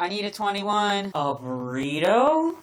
I need a 21. A burrito?